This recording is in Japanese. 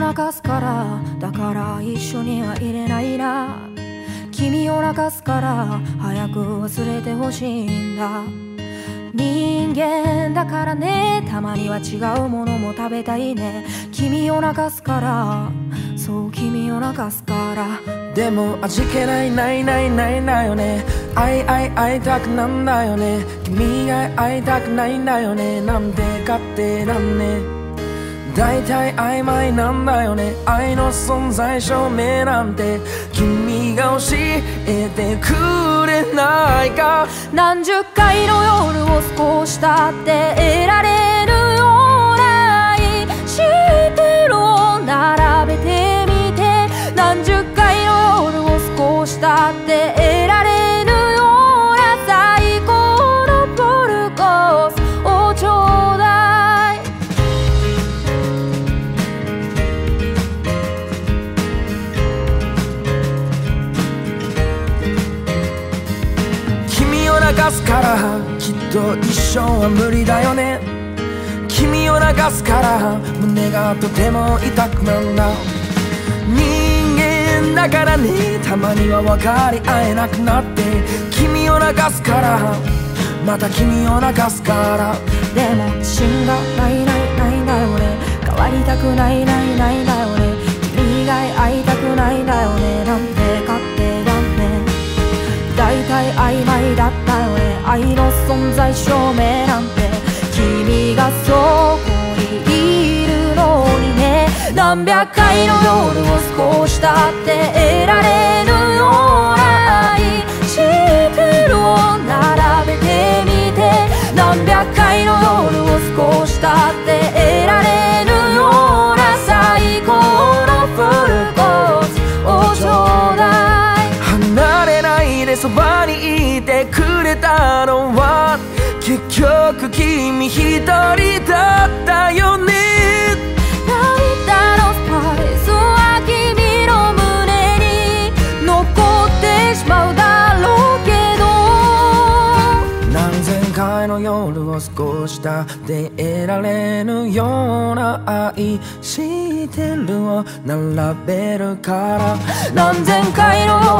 泣かすからだから一緒にはいれないな。君を泣かすから早く忘れてほしいんだ。人間だからね。たまには違うものも食べたいね。君を泣かすからそう君を泣かすから。でも味気ないないないないんだよね。会い会い会いたくなんだよね。君が会いたくないんだよね。なんでかってなんね。大体曖昧なんだよね。愛の存在証明なんて君が教えてくれないか。何十回の夜を過ごしたって得られ君を泣かすからきっと一生は無理だよね。君を泣かすから胸がとても痛くなんだ。人間だからねたまには分かり合えなくなって。君を泣かすからまた君を泣かすから。でも自信がないないないんだよね変わりたくないない曖昧だったよね愛の存在証明なんて君がそこにいるのにね。何百回の夜を少したって得られ君一人だったよね。涙のスパイスは君の胸に残ってしまうだろうけど。何千回の夜を過ごしたで得られぬような愛してるを並べるから。何千回の夜